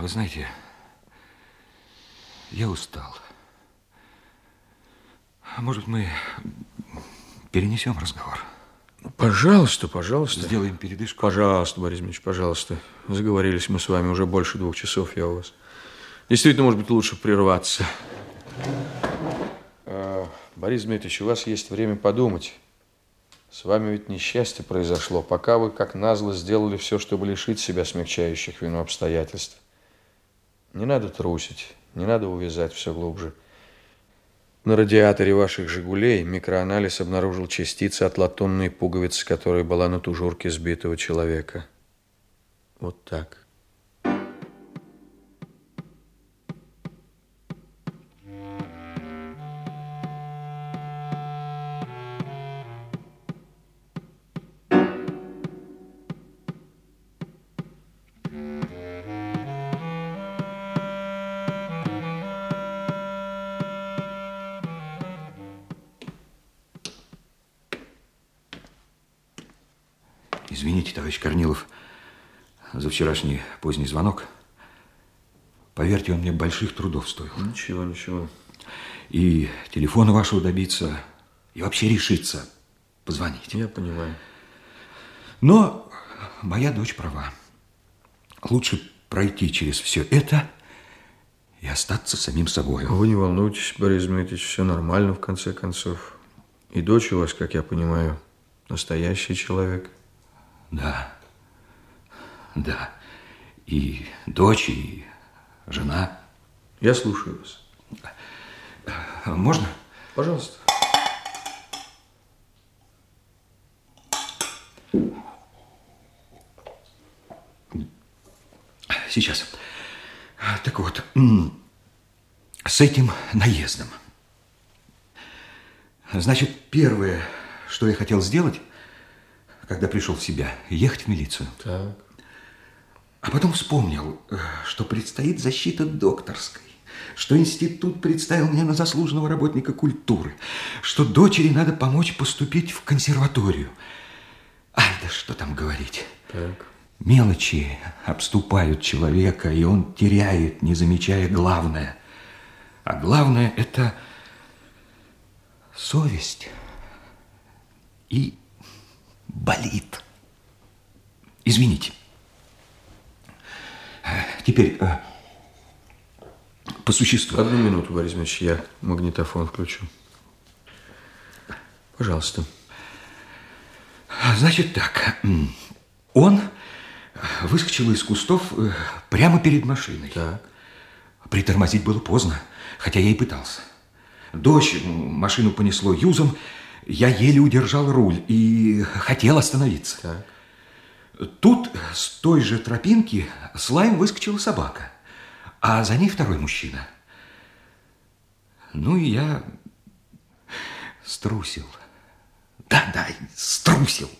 Вы знаете, я устал. Может, мы перенесем разговор? Пожалуйста, пожалуйста. Сделаем передышку. Пожалуйста, Борис Дмитриевич, пожалуйста. Заговорились мы с вами уже больше двух часов, я у вас. Действительно, может быть, лучше прерваться. А, Борис Дмитриевич, у вас есть время подумать. С вами ведь несчастье произошло, пока вы, как назло, сделали все, чтобы лишить себя смягчающих вину обстоятельств. Не надо трусить, не надо увязать все глубже. На радиаторе ваших «Жигулей» микроанализ обнаружил частицы от латунной пуговицы, которая была на тужурке сбитого человека. Вот так. Извините, товарищ Корнилов, за вчерашний поздний звонок. Поверьте, он мне больших трудов стоил. Ничего, ничего. И телефона вашего добиться, и вообще решиться позвонить. Я понимаю. Но моя дочь права. Лучше пройти через все это и остаться самим собой. Вы не волнуйтесь, Борис Дмитриевич, все нормально в конце концов. И дочь у вас, как я понимаю, настоящий человек. Да, да. И дочь, и жена. Я слушаю вас. Можно? Пожалуйста. Сейчас. Так вот, с этим наездом. Значит, первое, что я хотел сделать, когда пришел в себя, ехать в милицию. Так. А потом вспомнил, э, что предстоит защита докторской, что институт представил меня на заслуженного работника культуры, что дочери надо помочь поступить в консерваторию. Ай, да что там говорить. Так. Мелочи обступают человека, и он теряет, не замечая главное. А главное – это совесть и болит. Извините. Теперь э, по существу. Одну минуту, Борис Ильич, я магнитофон включу. Пожалуйста. Значит так, он выскочил из кустов э, прямо перед машиной. Так. Притормозить было поздно, хотя я и пытался. Дождь, машину понесло юзом, я еле удержал руль и хотел остановиться. Так. Тут с той же тропинки с лаем выскочила собака, а за ней второй мужчина. Ну и я струсил. Да-да, струсил.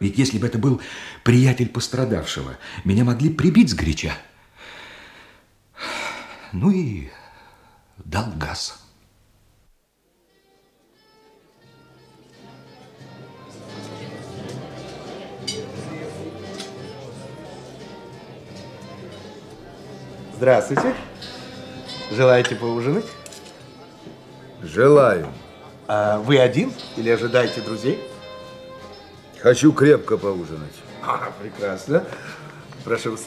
Ведь если бы это был приятель пострадавшего, меня могли прибить сгоряча. Ну и дал газ. Здравствуйте. Желаете поужинать? Желаю. А вы один или ожидаете друзей? Хочу крепко поужинать. А, прекрасно. Прошу,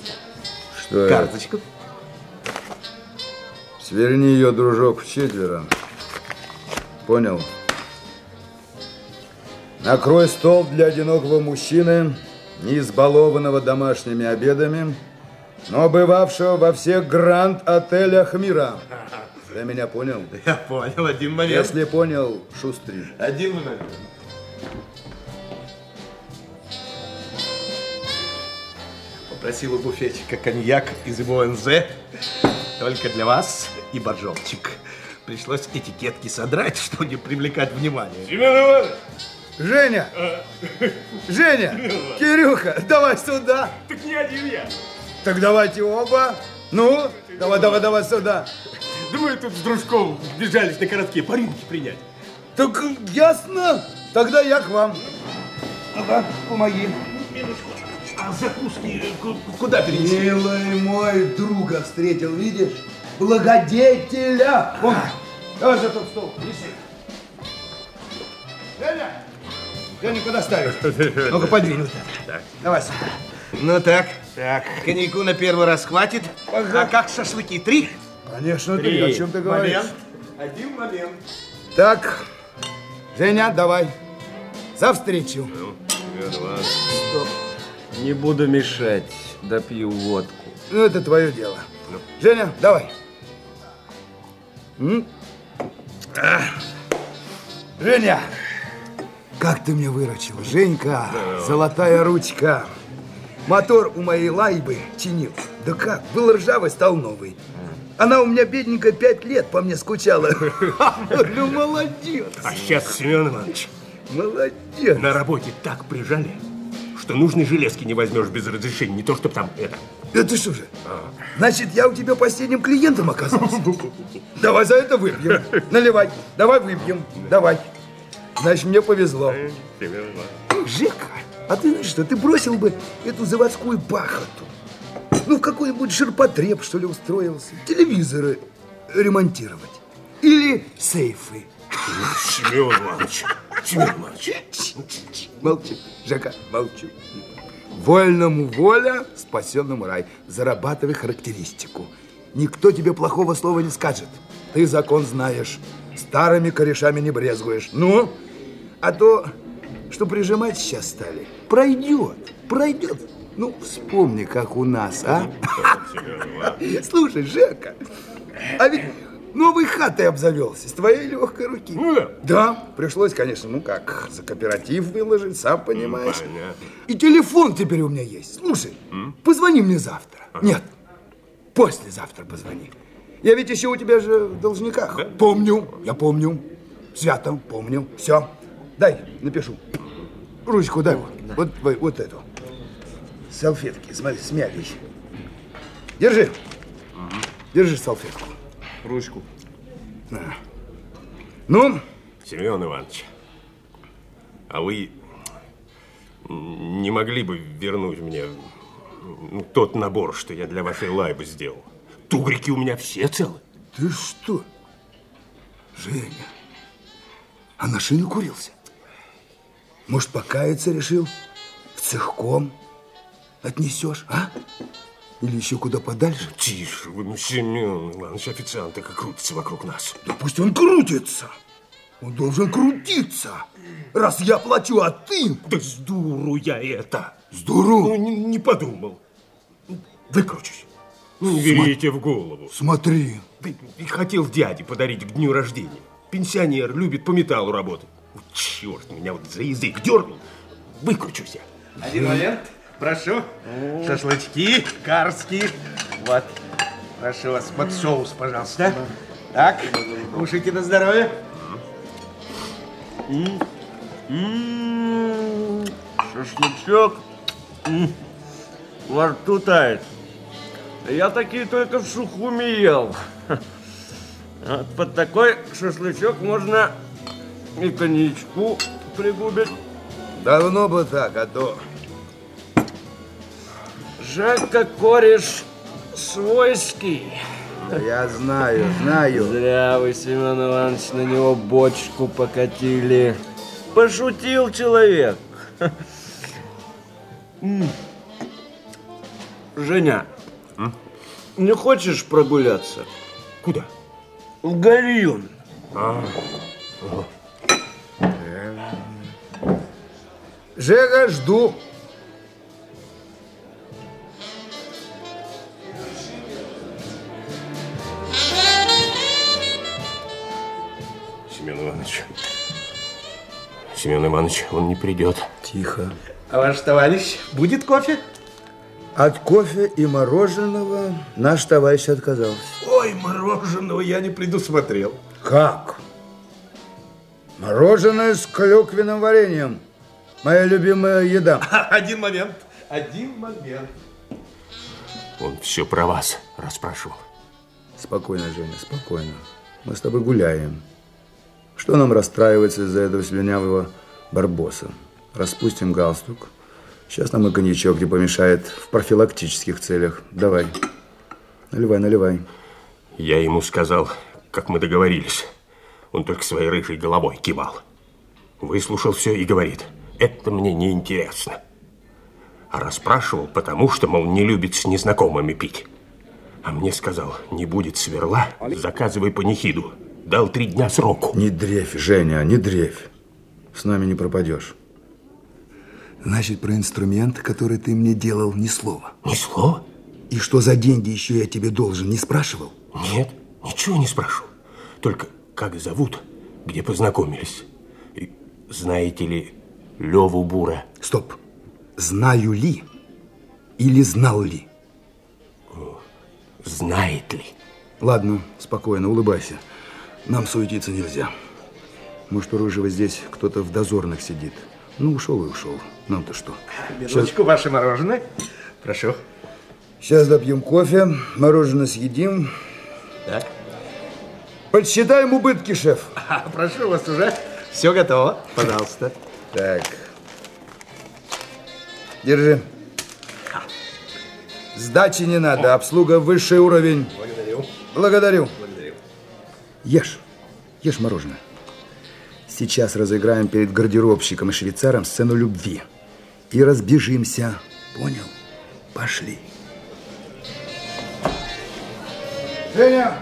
Что карточку. это? Сверни ее, дружок, в четверо. Понял? Накрой стол для одинокого мужчины, не избалованного домашними обедами, но бывавшего во всех гранд-отелях мира. Ты меня понял? Я понял, один момент. Если понял, шустри. Один момент. Попросил у буфетчика коньяк из его НЗ. Только для вас и боржомчик. Пришлось этикетки содрать, чтобы не привлекать внимание. Семен Иванович! Женя! Женя! Кирюха, давай сюда! Так не один я. Так давайте оба. Ну, давай, давай, давай сюда. Да мы тут с дружком бежались на короткие по рюмке принять. Так ясно. Тогда я к вам. Ага, помоги. А закуски ку- куда перенести? Милый мой друга встретил, видишь? Благодетеля! Вон, давай за тот стол, неси. Женя! Женя, куда ставишь? Ну-ка, подвинь вот это. Давай сюда. Ну так, так. Коньяку на первый раз хватит. А как шашлыки? Три? Конечно, ты, о чем ты говоришь? Момент. Один момент. Так, Женя, давай. За встречу. Не буду мешать, допью водку. Ну, это твое дело. Женя, давай. М? А. Женя, как ты мне выручил. Женька, золотая ручка. Мотор у моей лайбы чинил. Да как, был ржавый, стал новый. Она у меня, бедненькая, пять лет по мне скучала. Ну, молодец, А сейчас, Семен Иванович, молодец. на работе так прижали, что нужной железки не возьмешь без разрешения. Не то, чтобы там это... Это что же? Значит, я у тебя последним клиентом оказался. Давай за это выпьем. Наливай. Давай выпьем. Давай. Значит, мне повезло. Жека, а ты знаешь что, ты бросил бы эту заводскую пахоту. Ну, в какой-нибудь ширпотреб, что ли, устроился. Телевизоры ремонтировать. Или сейфы. Семен Иванович, Семен Иванович. Молчи, Жека, молчу. Вольному воля, спасенному рай. Зарабатывай характеристику. Никто тебе плохого слова не скажет. Ты закон знаешь. Старыми корешами не брезгуешь. Ну, а то, что прижимать сейчас стали, пройдет, пройдет. Ну, вспомни, как у нас, а? Слушай, Жека, а ведь новой хатой обзавелся с твоей легкой руки. Ну да. Да, пришлось, конечно, ну как, за кооператив выложить, сам понимаешь. понятно. И телефон теперь у меня есть. Слушай, позвони мне завтра. Нет, послезавтра позвони. Я ведь еще у тебя же в должниках. Помню, я помню. Свято помню. Все. Дай, напишу. Ручку дай вот. Вот, вот, вот эту. Салфетки, смотри, смялись. Держи. Держи салфетку. Ручку. Ну, Семен Иванович, а вы не могли бы вернуть мне ну, тот набор, что я для вашей лайбы сделал? Тугрики у меня все целы. Ты что? Женя, а на шину курился? Может, покаяться решил? В цехком отнесешь, а? Или еще куда подальше? Тише вы, ну, Семен Иванович, официант так и крутится вокруг нас. Да пусть он крутится. Он должен крутиться. Раз я плачу, а ты Да с дуру я это. с Ну, дуру. не, не подумал. Выкручусь. Ну, не берите в голову. Смотри, Да и хотел дяде подарить к дню рождения. Пенсионер, любит по металлу работать. Черт, меня вот за язык дернул. Выкручусь я. Один момент. Прошу. Шашлычки карские. Вот. Прошу вас, под соус, пожалуйста. Так, кушайте на здоровье. Шашлычок во рту тает. Я такие только в Сухуми ел. Вот под такой шашлычок можно и коньячку пригубить. давно бы так, а то... Жека кореш свойский. Я знаю, знаю. Зря вы, Семен Иванович, на него бочку покатили. Пошутил человек. Женя, не хочешь прогуляться? Куда? В Гальюн. Жека, жду. Семен Иванович. Семен Иванович, он не придет. Тихо. А ваш товарищ будет кофе? От кофе и мороженого наш товарищ отказался. Ой, мороженого я не предусмотрел. Как? Мороженое с клюквенным вареньем. Моя любимая еда. Один момент. Один момент. Он все про вас расспрашивал. Спокойно, Женя, спокойно. Мы с тобой гуляем. Что нам расстраиваться из-за этого слюнявого барбоса? Распустим галстук, Сейчас нам и коньячок не помешает в профилактических целях. Давай. Наливай, наливай. Я ему сказал, как мы договорились. Он только своей рыжей головой кивал. Выслушал все и говорит, это мне не интересно. А расспрашивал, потому что, мол, не любит с незнакомыми пить. А мне сказал, не будет сверла, заказывай панихиду. Дал три дня сроку. Не дрейфь, Женя, не дрейфь. С нами не пропадешь. Значит, про инструмент, который ты мне делал, ни слова. Ни слова? И что за деньги еще я тебе должен, не спрашивал? Нет, ничего не спрашивал. Только как зовут, где познакомились. И знаете ли Леву Бура? Стоп. Знаю ли или знал ли? Знает ли? Ладно, спокойно, улыбайся. Нам суетиться нельзя. Может, у Рыжего здесь кто-то в дозорных сидит. Ну, ушел и ушел. Нам-то что? Минуточку, ваше мороженое. Прошу. Сейчас допьем кофе, мороженое съедим. Так. Подсчитаем убытки, шеф. А, прошу вас уже. Все готово. Пожалуйста. Так. Держи. Сдачи не надо, обслуга высший уровень. Благодарю. Благодарю. Благодарю. Ешь, ешь мороженое. Сейчас разыграем перед гардеробщиком и швейцаром сцену любви. И разбежимся. Понял? Пошли. Женя,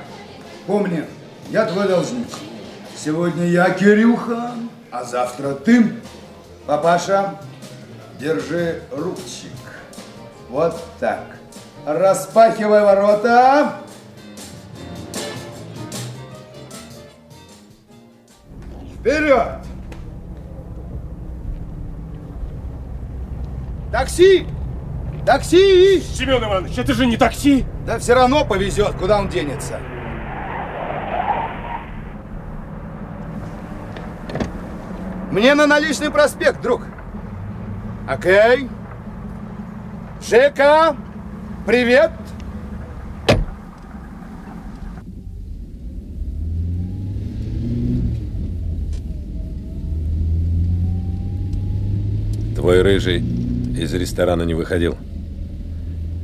помни, я твой должник. Сегодня я Кирюха, а завтра ты. Папаша, держи ручик. Вот так. Распахивай ворота. Вперед! Такси! Такси! Семен Иванович, это же не такси. Да все равно повезет, куда он денется. Мне на наличный проспект, друг. Окей. Жека, привет. Твой рыжий из ресторана не выходил.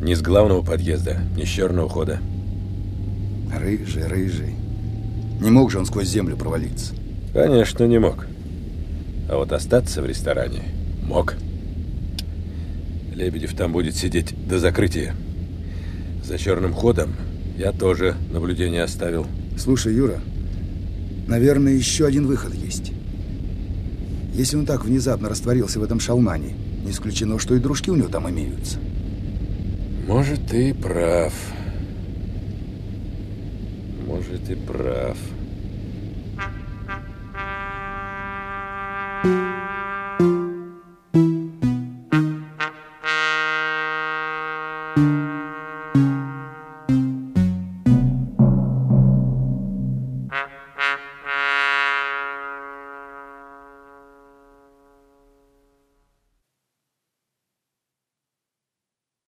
Ни с главного подъезда, ни с черного хода. Рыжий, рыжий. Не мог же он сквозь землю провалиться. Конечно, не мог. А вот остаться в ресторане мог. Лебедев там будет сидеть до закрытия. За черным ходом я тоже наблюдение оставил. Слушай, Юра, наверное, еще один выход есть. Если он так внезапно растворился в этом шалмане, не исключено, что и дружки у него там имеются. Может, ты прав. Может, и прав.